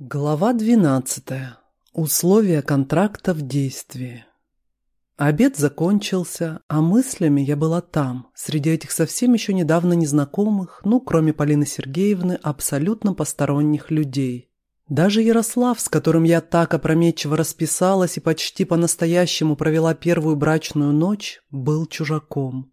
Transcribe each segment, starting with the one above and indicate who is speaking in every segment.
Speaker 1: Глава 12. Условия контракта в действии. Обед закончился, а мыслями я была там, среди этих совсем еще недавно незнакомых, ну, кроме Полины Сергеевны, абсолютно посторонних людей. Даже Ярослав, с которым я так опрометчиво расписалась и почти по-настоящему провела первую брачную ночь, был чужаком.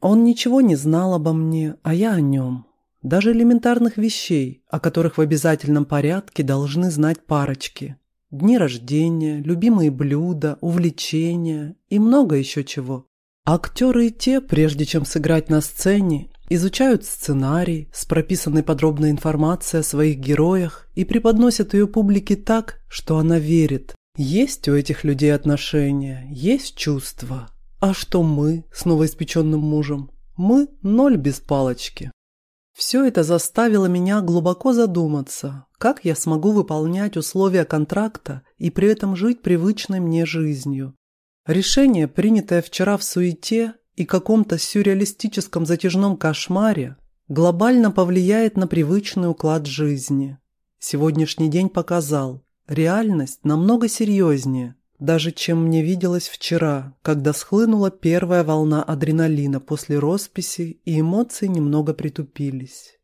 Speaker 1: Он ничего не знал обо мне, а я о нем. Даже элементарных вещей, о которых в обязательном порядке должны знать парочки. Дни рождения, любимые блюда, увлечения и много еще чего. Актеры и те, прежде чем сыграть на сцене, изучают сценарий с прописанной подробной информацией о своих героях и преподносят ее публике так, что она верит. Есть у этих людей отношения, есть чувства. А что мы с новоиспеченным мужем? Мы ноль без палочки. Все это заставило меня глубоко задуматься, как я смогу выполнять условия контракта и при этом жить привычной мне жизнью. Решение, принятое вчера в суете и каком-то сюрреалистическом затяжном кошмаре, глобально повлияет на привычный уклад жизни. Сегодняшний день показал, реальность намного серьезнее, даже чем мне виделось вчера, когда схлынула первая волна адреналина после росписи и эмоции немного притупились.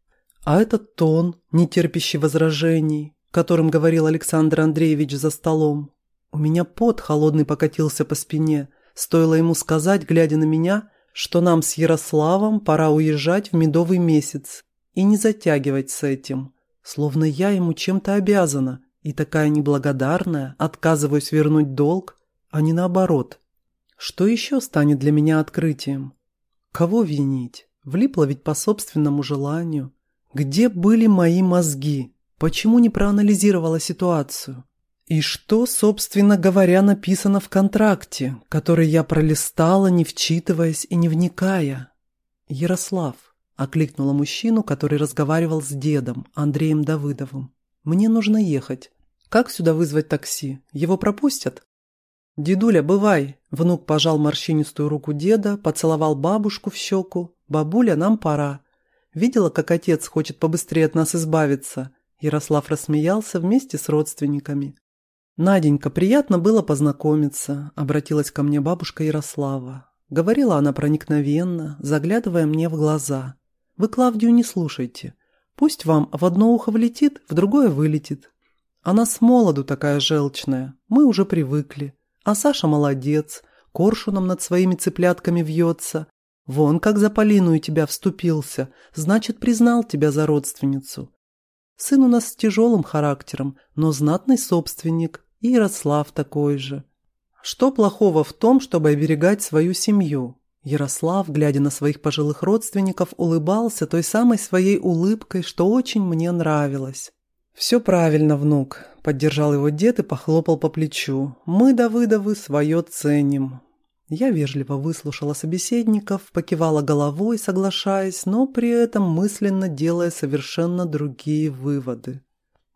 Speaker 1: А этот тон, не терпящий возражений, которым говорил Александр Андреевич за столом, у меня пот холодный покатился по спине, стоило ему сказать, глядя на меня, что нам с Ярославом пора уезжать в медовый месяц и не затягивать с этим, словно я ему чем-то обязана, и такая неблагодарная, отказываюсь вернуть долг, а не наоборот. Что еще станет для меня открытием? Кого винить? Влипла ведь по собственному желанию. Где были мои мозги? Почему не проанализировала ситуацию? И что, собственно говоря, написано в контракте, который я пролистала, не вчитываясь и не вникая? Ярослав окликнула мужчину, который разговаривал с дедом, Андреем Давыдовым. Мне нужно ехать. Как сюда вызвать такси? Его пропустят? Дедуля, бывай. Внук пожал морщинистую руку деда, поцеловал бабушку в щеку. Бабуля, нам пора. Видела, как отец хочет побыстрее от нас избавиться? Ярослав рассмеялся вместе с родственниками. «Наденька, приятно было познакомиться», – обратилась ко мне бабушка Ярослава. Говорила она проникновенно, заглядывая мне в глаза. «Вы Клавдию не слушайте. Пусть вам в одно ухо влетит, в другое вылетит. Она с молоду такая желчная, мы уже привыкли. А Саша молодец, коршуном над своими цыплятками вьется. Вон как за Полину и тебя вступился, значит, признал тебя за родственницу. Сын у нас с тяжелым характером, но знатный собственник, и Ярослав такой же. Что плохого в том, чтобы оберегать свою семью? Ярослав, глядя на своих пожилых родственников, улыбался той самой своей улыбкой, что очень мне нравилось. «Все правильно, внук», – поддержал его дед и похлопал по плечу. «Мы, Давыдовы, свое ценим». Я вежливо выслушала собеседников, покивала головой, соглашаясь, но при этом мысленно делая совершенно другие выводы.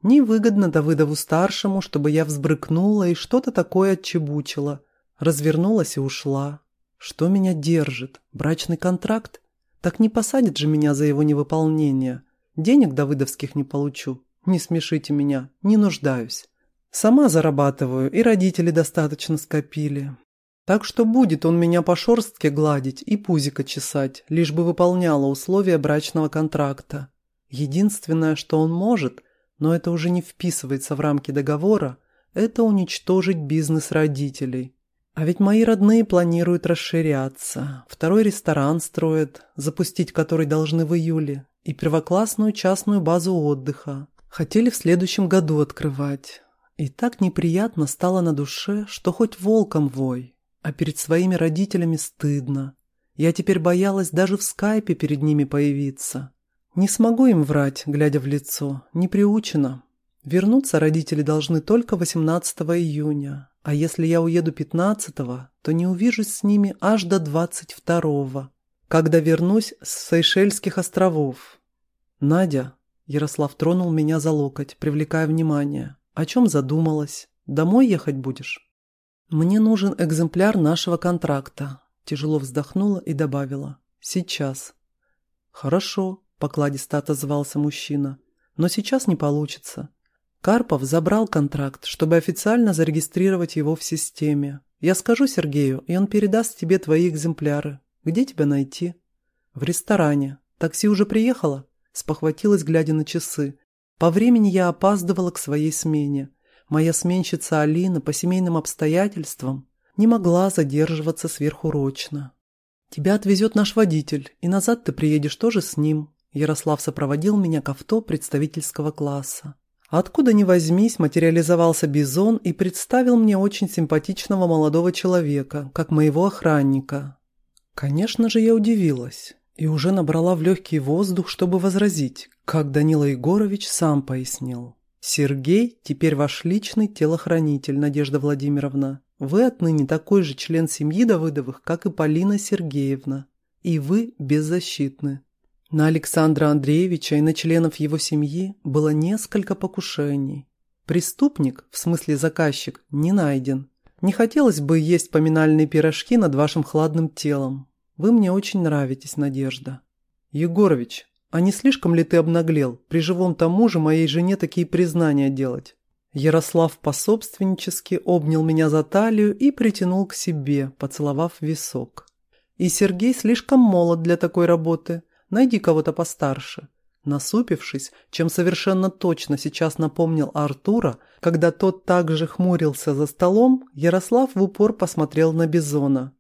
Speaker 1: Невыгодно Давыдову-старшему, чтобы я взбрыкнула и что-то такое отчебучила. Развернулась и ушла. Что меня держит? Брачный контракт? Так не посадят же меня за его невыполнение. Денег давыдовских не получу. Не смешите меня, не нуждаюсь. Сама зарабатываю, и родители достаточно скопили. Так что будет он меня по шорстке гладить и пузико чесать, лишь бы выполняла условия брачного контракта. Единственное, что он может, но это уже не вписывается в рамки договора, это уничтожить бизнес родителей. А ведь мои родные планируют расширяться. Второй ресторан строят, запустить который должны в июле, и первоклассную частную базу отдыха. Хотели в следующем году открывать. И так неприятно стало на душе, что хоть волком вой, а перед своими родителями стыдно. Я теперь боялась даже в скайпе перед ними появиться. Не смогу им врать, глядя в лицо, не приучена. Вернуться родители должны только 18 июня, а если я уеду 15-го, то не увижусь с ними аж до 22-го, когда вернусь с Сейшельских островов. Надя, Ярослав тронул меня за локоть, привлекая внимание. О чем задумалась? Домой ехать будешь? Мне нужен экземпляр нашего контракта. Тяжело вздохнула и добавила. Сейчас. Хорошо, покладисто отозвался мужчина. Но сейчас не получится. Карпов забрал контракт, чтобы официально зарегистрировать его в системе. Я скажу Сергею, и он передаст тебе твои экземпляры. Где тебя найти? В ресторане. Такси уже приехало? Спохватилась, глядя на часы. По времени я опаздывала к своей смене. Моя сменщица Алина по семейным обстоятельствам не могла задерживаться сверхурочно. «Тебя отвезет наш водитель, и назад ты приедешь тоже с ним». Ярослав сопроводил меня к авто представительского класса. Откуда ни возьмись, материализовался Бизон и представил мне очень симпатичного молодого человека, как моего охранника. Конечно же, я удивилась и уже набрала в легкий воздух, чтобы возразить, как Данила Егорович сам пояснил. «Сергей теперь ваш личный телохранитель, Надежда Владимировна. Вы отныне такой же член семьи Давыдовых, как и Полина Сергеевна. И вы беззащитны. На Александра Андреевича и на членов его семьи было несколько покушений. Преступник, в смысле заказчик, не найден. Не хотелось бы есть поминальные пирожки над вашим хладным телом. Вы мне очень нравитесь, Надежда. Егорович, а не слишком ли ты обнаглел при живом тому же моей жене такие признания делать? Ярослав пособственнически обнял меня за талию и притянул к себе, поцеловав висок. «И Сергей слишком молод для такой работы. Найди кого-то постарше». Насупившись, чем совершенно точно сейчас напомнил Артура, когда тот также хмурился за столом, Ярослав в упор посмотрел на Бизона.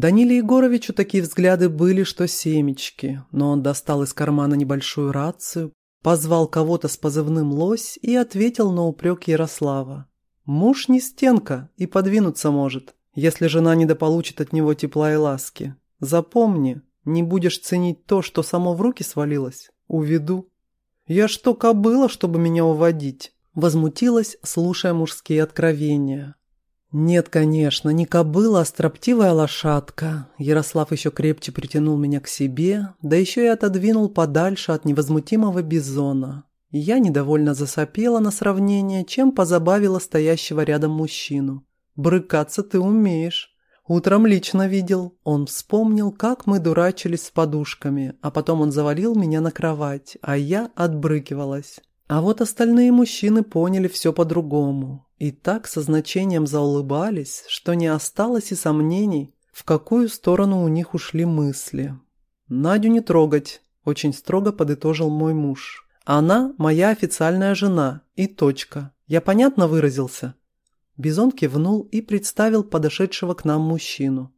Speaker 1: Даниле Егоровичу такие взгляды были, что семечки, но он достал из кармана небольшую рацию, Позвал кого-то с позывным «Лось» и ответил на упрек Ярослава. «Муж не стенка и подвинуться может, если жена недополучит от него тепла и ласки. Запомни, не будешь ценить то, что само в руки свалилось. Уведу». «Я что, кобыла, чтобы меня уводить?» Возмутилась, слушая мужские откровения. «Нет, конечно, не кобыла, а строптивая лошадка». Ярослав еще крепче притянул меня к себе, да еще и отодвинул подальше от невозмутимого бизона. Я недовольно засопела на сравнение, чем позабавила стоящего рядом мужчину. «Брыкаться ты умеешь». Утром лично видел. Он вспомнил, как мы дурачились с подушками, а потом он завалил меня на кровать, а я отбрыкивалась. А вот остальные мужчины поняли все по-другому. И так со значением заулыбались, что не осталось и сомнений, в какую сторону у них ушли мысли. «Надю не трогать», – очень строго подытожил мой муж. «Она моя официальная жена. И точка. Я понятно выразился?» Бизон кивнул и представил подошедшего к нам мужчину.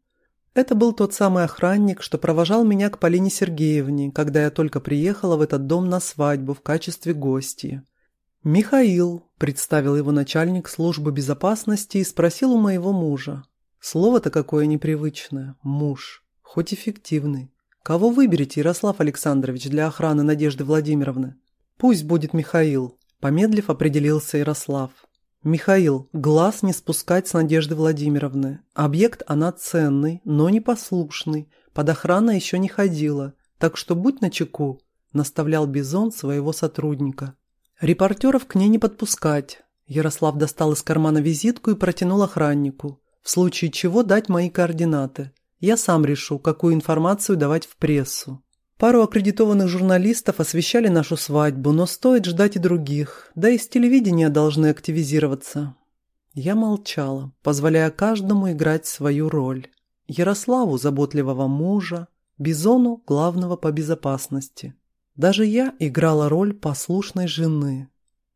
Speaker 1: Это был тот самый охранник, что провожал меня к Полине Сергеевне, когда я только приехала в этот дом на свадьбу в качестве гостья. «Михаил», – представил его начальник службы безопасности и спросил у моего мужа. Слово-то какое непривычное. Муж. Хоть эффективный. Кого выберете, Ярослав Александрович, для охраны Надежды Владимировны? Пусть будет Михаил. Помедлив, определился Ярослав. Михаил, глаз не спускать с Надежды Владимировны. Объект она ценный, но непослушный. Под охраной еще не ходила. Так что будь начеку, наставлял Бизон своего сотрудника. Репортеров к ней не подпускать. Ярослав достал из кармана визитку и протянул охраннику. В случае чего дать мои координаты. Я сам решу, какую информацию давать в прессу. Пару аккредитованных журналистов освещали нашу свадьбу, но стоит ждать и других, да и с телевидения должны активизироваться. Я молчала, позволяя каждому играть свою роль. Ярославу – заботливого мужа, Бизону – главного по безопасности. Даже я играла роль послушной жены.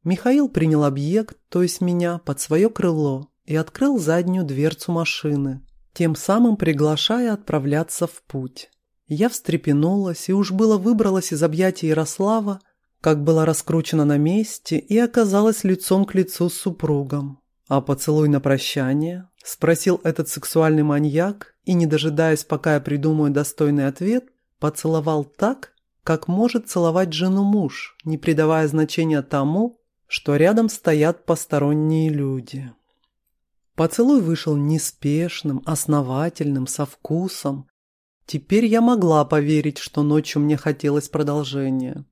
Speaker 1: Михаил принял объект, то есть меня, под свое крыло и открыл заднюю дверцу машины, тем самым приглашая отправляться в путь. Я встрепенулась и уж было выбралась из объятий Ярослава, как была раскручена на месте и оказалась лицом к лицу с супругом. «А поцелуй на прощание?» – спросил этот сексуальный маньяк и, не дожидаясь, пока я придумаю достойный ответ, поцеловал так, как может целовать жену муж, не придавая значения тому, что рядом стоят посторонние люди. Поцелуй вышел неспешным, основательным, со вкусом. Теперь я могла поверить, что ночью мне хотелось продолжения.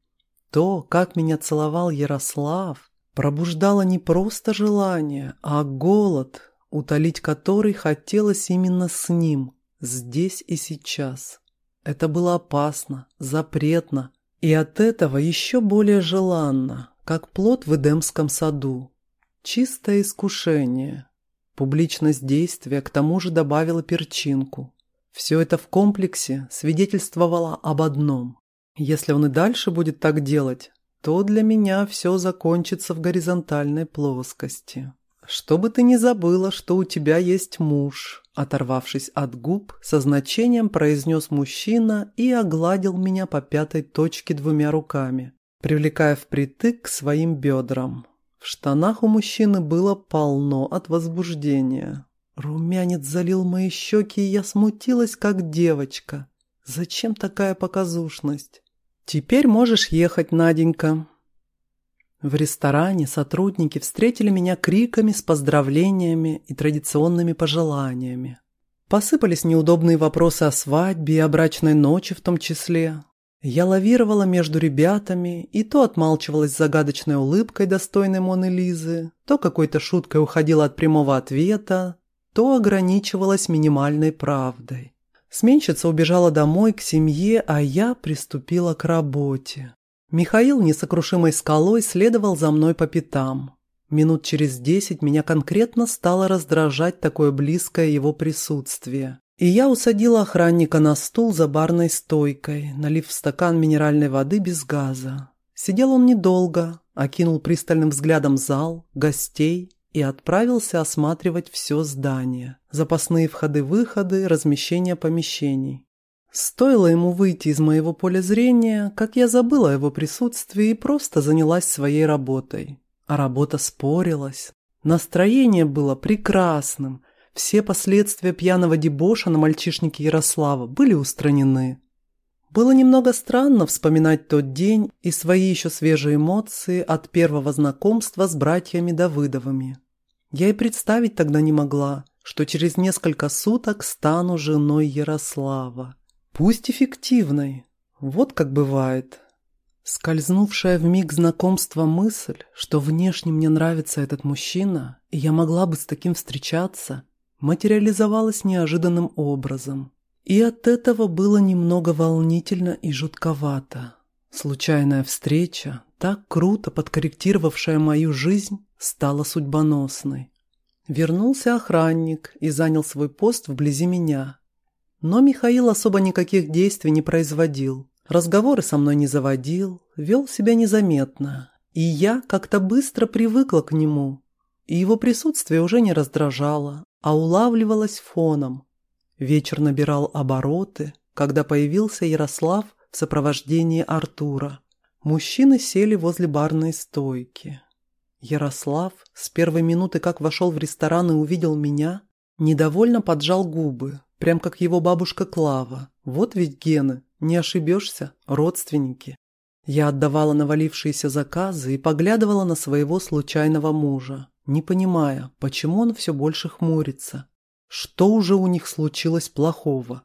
Speaker 1: То, как меня целовал Ярослав, пробуждало не просто желание, а голод, утолить который хотелось именно с ним, здесь и сейчас. Это было опасно, запретно и от этого еще более желанно, как плод в Эдемском саду. Чистое искушение. Публичность действия к тому же добавила перчинку. Все это в комплексе свидетельствовало об одном. Если он и дальше будет так делать, то для меня все закончится в горизонтальной плоскости. Чтобы ты не забыла, что у тебя есть муж, оторвавшись от губ, со значением произнес мужчина и огладил меня по пятой точке двумя руками, привлекая впритык к своим бедрам. В штанах у мужчины было полно от возбуждения. Румянец залил мои щеки, и я смутилась, как девочка. Зачем такая показушность? Теперь можешь ехать, Наденька. В ресторане сотрудники встретили меня криками с поздравлениями и традиционными пожеланиями. Посыпались неудобные вопросы о свадьбе и о брачной ночи в том числе. Я лавировала между ребятами и то отмалчивалась загадочной улыбкой, достойной Моны Лизы, то какой-то шуткой уходила от прямого ответа, то ограничивалась минимальной правдой. Сменщица убежала домой к семье, а я приступила к работе. Михаил несокрушимой скалой следовал за мной по пятам. Минут через десять меня конкретно стало раздражать такое близкое его присутствие. И я усадила охранника на стул за барной стойкой, налив в стакан минеральной воды без газа. Сидел он недолго, окинул пристальным взглядом зал, гостей и отправился осматривать все здание. Запасные входы-выходы, размещение помещений. Стоило ему выйти из моего поля зрения, как я забыла о его присутствии и просто занялась своей работой. А работа спорилась. Настроение было прекрасным. Все последствия пьяного дебоша на мальчишнике Ярослава были устранены. Было немного странно вспоминать тот день и свои еще свежие эмоции от первого знакомства с братьями Давыдовыми. Я и представить тогда не могла, что через несколько суток стану женой Ярослава. Пусть эффективной, вот как бывает. Скользнувшая в миг знакомства мысль, что внешне мне нравится этот мужчина, и я могла бы с таким встречаться, материализовалась неожиданным образом. И от этого было немного волнительно и жутковато. Случайная встреча, так круто подкорректировавшая мою жизнь, стала судьбоносной. Вернулся охранник и занял свой пост вблизи меня. Но Михаил особо никаких действий не производил. Разговоры со мной не заводил, вел себя незаметно. И я как-то быстро привыкла к нему. И его присутствие уже не раздражало, а улавливалось фоном, Вечер набирал обороты, когда появился Ярослав в сопровождении Артура. Мужчины сели возле барной стойки. Ярослав с первой минуты, как вошел в ресторан и увидел меня, недовольно поджал губы, прям как его бабушка Клава. Вот ведь гены, не ошибешься, родственники. Я отдавала навалившиеся заказы и поглядывала на своего случайного мужа, не понимая, почему он все больше хмурится. Что уже у них случилось плохого?